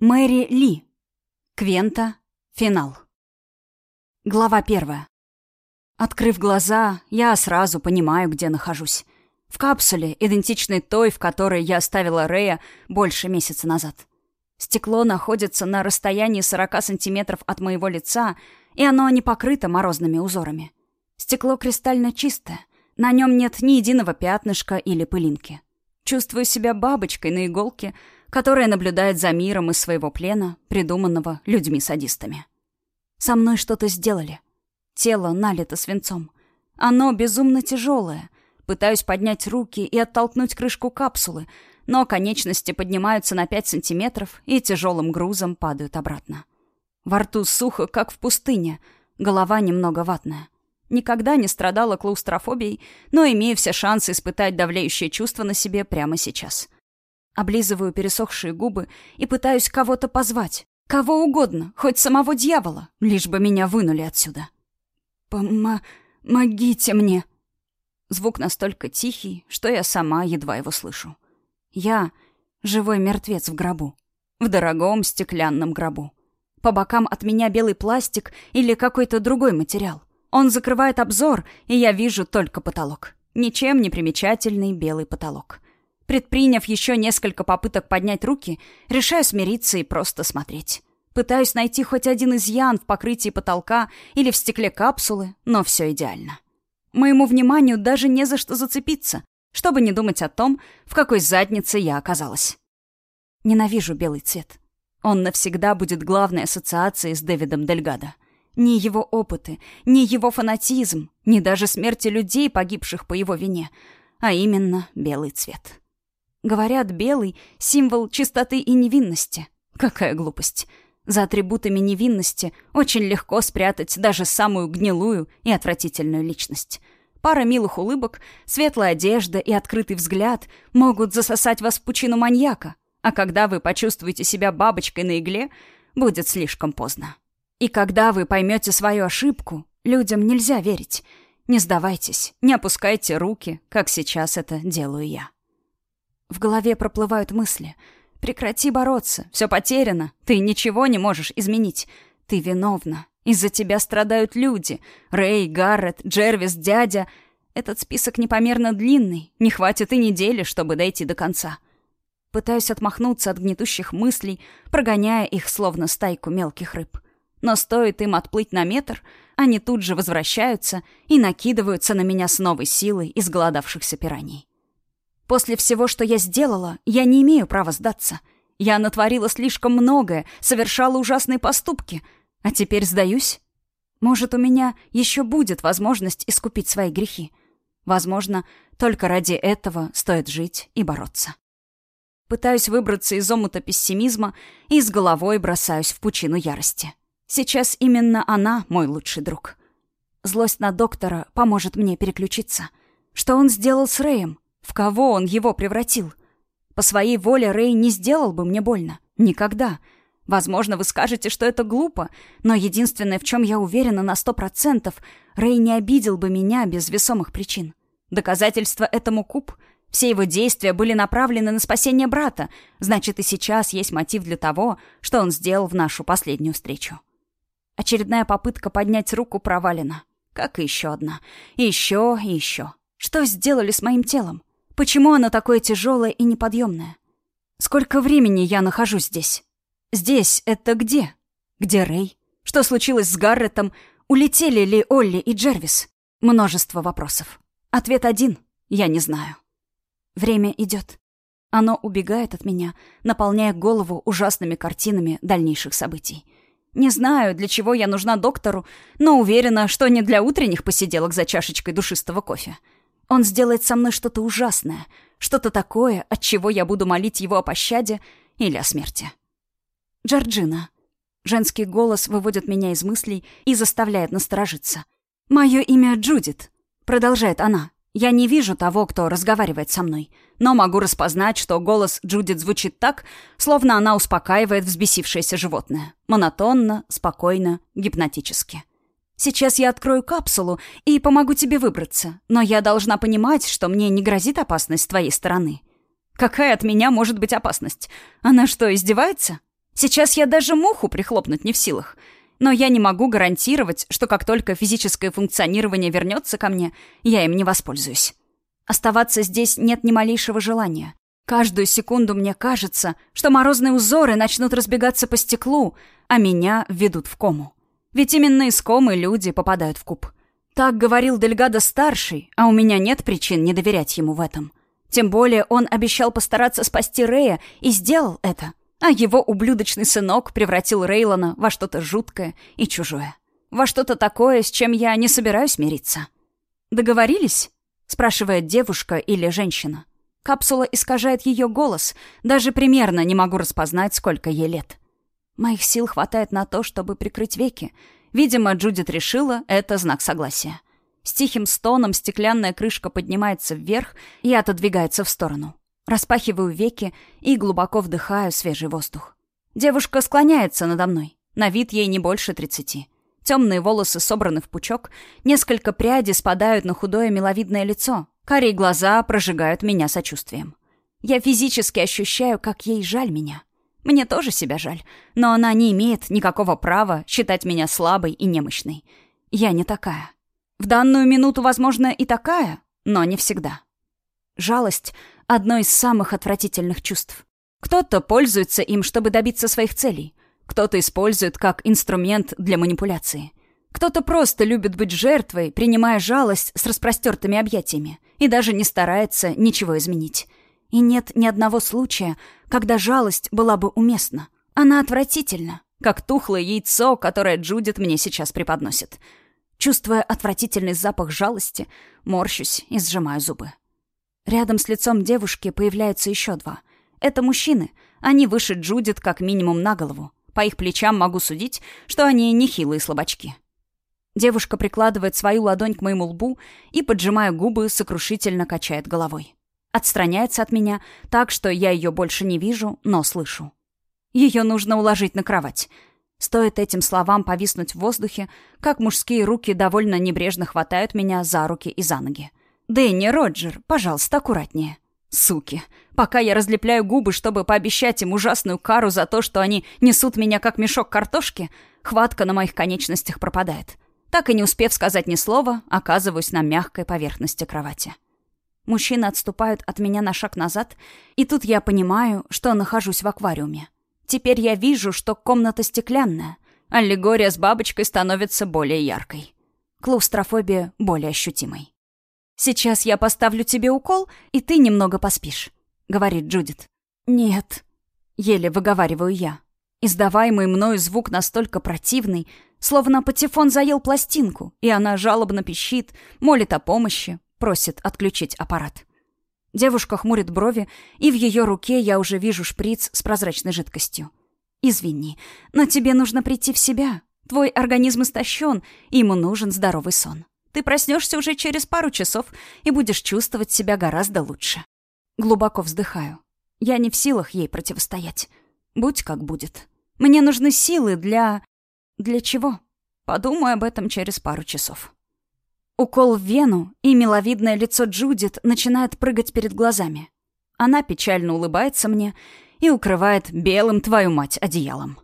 Мэри Ли. Квента. Финал. Глава первая. Открыв глаза, я сразу понимаю, где нахожусь. В капсуле, идентичной той, в которой я оставила Рэя больше месяца назад. Стекло находится на расстоянии 40 сантиметров от моего лица, и оно не покрыто морозными узорами. Стекло кристально чистое, на нем нет ни единого пятнышка или пылинки. Чувствую себя бабочкой на иголке, которая наблюдает за миром из своего плена, придуманного людьми-садистами. Со мной что-то сделали. Тело налито свинцом. Оно безумно тяжелое. Пытаюсь поднять руки и оттолкнуть крышку капсулы, но конечности поднимаются на 5 сантиметров и тяжелым грузом падают обратно. Во рту сухо, как в пустыне, голова немного ватная. Никогда не страдала клаустрофобией, но имею все шансы испытать давлеющее чувство на себе прямо сейчас. Облизываю пересохшие губы и пытаюсь кого-то позвать. Кого угодно, хоть самого дьявола, лишь бы меня вынули отсюда. «Помогите мне!» Звук настолько тихий, что я сама едва его слышу. Я — живой мертвец в гробу. В дорогом стеклянном гробу. По бокам от меня белый пластик или какой-то другой материал. Он закрывает обзор, и я вижу только потолок. Ничем не примечательный белый потолок. Предприняв еще несколько попыток поднять руки, решаю смириться и просто смотреть. Пытаюсь найти хоть один изъян в покрытии потолка или в стекле капсулы, но все идеально. Моему вниманию даже не за что зацепиться, чтобы не думать о том, в какой заднице я оказалась. Ненавижу белый цвет. Он навсегда будет главной ассоциацией с Дэвидом Дельгадо. Ни его опыты, ни его фанатизм, ни даже смерти людей, погибших по его вине, а именно белый цвет. Говорят, белый — символ чистоты и невинности. Какая глупость. За атрибутами невинности очень легко спрятать даже самую гнилую и отвратительную личность. Пара милых улыбок, светлая одежда и открытый взгляд могут засосать вас в пучину маньяка, а когда вы почувствуете себя бабочкой на игле, будет слишком поздно. И когда вы поймете свою ошибку, людям нельзя верить. Не сдавайтесь, не опускайте руки, как сейчас это делаю я. В голове проплывают мысли. «Прекрати бороться, все потеряно, ты ничего не можешь изменить. Ты виновна, из-за тебя страдают люди. Рэй, Гаррет, Джервис, дядя. Этот список непомерно длинный, не хватит и недели, чтобы дойти до конца». Пытаюсь отмахнуться от гнетущих мыслей, прогоняя их словно стайку мелких рыб. Но стоит им отплыть на метр, они тут же возвращаются и накидываются на меня с новой силой изголодавшихся пираний. После всего, что я сделала, я не имею права сдаться. Я натворила слишком многое, совершала ужасные поступки. А теперь сдаюсь? Может, у меня еще будет возможность искупить свои грехи. Возможно, только ради этого стоит жить и бороться. Пытаюсь выбраться из омута пессимизма и с головой бросаюсь в пучину ярости. Сейчас именно она мой лучший друг. Злость на доктора поможет мне переключиться. Что он сделал с Рэем? В кого он его превратил? По своей воле Рэй не сделал бы мне больно. Никогда. Возможно, вы скажете, что это глупо, но единственное, в чем я уверена на сто процентов, Рэй не обидел бы меня без весомых причин. Доказательство этому куб. Все его действия были направлены на спасение брата, значит, и сейчас есть мотив для того, что он сделал в нашу последнюю встречу. Очередная попытка поднять руку провалена. Как и еще одна. Еще, и еще. Что сделали с моим телом? Почему оно такое тяжелое и неподъемное? Сколько времени я нахожусь здесь? Здесь — это где? Где Рэй? Что случилось с Гарретом? Улетели ли Олли и Джервис? Множество вопросов. Ответ один — я не знаю. Время идет. Оно убегает от меня, наполняя голову ужасными картинами дальнейших событий. Не знаю, для чего я нужна доктору, но уверена, что не для утренних посиделок за чашечкой душистого кофе. Он сделает со мной что-то ужасное, что-то такое, от чего я буду молить его о пощаде или о смерти. Джорджина. Женский голос выводит меня из мыслей и заставляет насторожиться. «Мое имя Джудит», — продолжает она. Я не вижу того, кто разговаривает со мной, но могу распознать, что голос Джудит звучит так, словно она успокаивает взбесившееся животное. Монотонно, спокойно, гипнотически. «Сейчас я открою капсулу и помогу тебе выбраться, но я должна понимать, что мне не грозит опасность с твоей стороны». «Какая от меня может быть опасность? Она что, издевается?» Сейчас я даже муху прихлопнуть не в силах. Но я не могу гарантировать, что как только физическое функционирование вернется ко мне, я им не воспользуюсь. Оставаться здесь нет ни малейшего желания. Каждую секунду мне кажется, что морозные узоры начнут разбегаться по стеклу, а меня введут в кому. Ведь именно из комы люди попадают в куб. Так говорил Дельгадо-старший, а у меня нет причин не доверять ему в этом. Тем более он обещал постараться спасти Рея и сделал это. А его ублюдочный сынок превратил Рейлона во что-то жуткое и чужое. Во что-то такое, с чем я не собираюсь мириться. «Договорились?» — спрашивает девушка или женщина. Капсула искажает ее голос. Даже примерно не могу распознать, сколько ей лет. Моих сил хватает на то, чтобы прикрыть веки. Видимо, Джудит решила, это знак согласия. С тихим стоном стеклянная крышка поднимается вверх и отодвигается в сторону. Распахиваю веки и глубоко вдыхаю свежий воздух. Девушка склоняется надо мной. На вид ей не больше тридцати. Темные волосы собраны в пучок, несколько прядей спадают на худое миловидное лицо. Карие глаза прожигают меня сочувствием. Я физически ощущаю, как ей жаль меня. Мне тоже себя жаль, но она не имеет никакого права считать меня слабой и немощной. Я не такая. В данную минуту, возможно, и такая, но не всегда. Жалость — одно из самых отвратительных чувств. Кто-то пользуется им, чтобы добиться своих целей. Кто-то использует как инструмент для манипуляции. Кто-то просто любит быть жертвой, принимая жалость с распростертыми объятиями, и даже не старается ничего изменить. И нет ни одного случая, когда жалость была бы уместна. Она отвратительна, как тухлое яйцо, которое Джудит мне сейчас преподносит — Чувствуя отвратительный запах жалости, морщусь и сжимаю зубы. Рядом с лицом девушки появляются еще два. Это мужчины. Они выше Джудит как минимум на голову. По их плечам могу судить, что они нехилые слабачки. Девушка прикладывает свою ладонь к моему лбу и, поджимая губы, сокрушительно качает головой. Отстраняется от меня так, что я ее больше не вижу, но слышу. Ее нужно уложить на кровать. Стоит этим словам повиснуть в воздухе, как мужские руки довольно небрежно хватают меня за руки и за ноги. «Дэнни, Роджер, пожалуйста, аккуратнее». Суки. Пока я разлепляю губы, чтобы пообещать им ужасную кару за то, что они несут меня как мешок картошки, хватка на моих конечностях пропадает. Так и не успев сказать ни слова, оказываюсь на мягкой поверхности кровати. Мужчины отступают от меня на шаг назад, и тут я понимаю, что нахожусь в аквариуме. Теперь я вижу, что комната стеклянная. Аллегория с бабочкой становится более яркой. Клаустрофобия более ощутимой. «Сейчас я поставлю тебе укол, и ты немного поспишь», — говорит Джудит. «Нет», — еле выговариваю я. Издаваемый мною звук настолько противный, словно патефон заел пластинку, и она жалобно пищит, молит о помощи, просит отключить аппарат. Девушка хмурит брови, и в ее руке я уже вижу шприц с прозрачной жидкостью. «Извини, но тебе нужно прийти в себя. Твой организм истощен, ему нужен здоровый сон. Ты проснешься уже через пару часов и будешь чувствовать себя гораздо лучше». Глубоко вздыхаю. Я не в силах ей противостоять. Будь как будет. Мне нужны силы для... Для чего? Подумаю об этом через пару часов. Укол в вену, и миловидное лицо Джудит начинает прыгать перед глазами. Она печально улыбается мне и укрывает белым твою мать одеялом.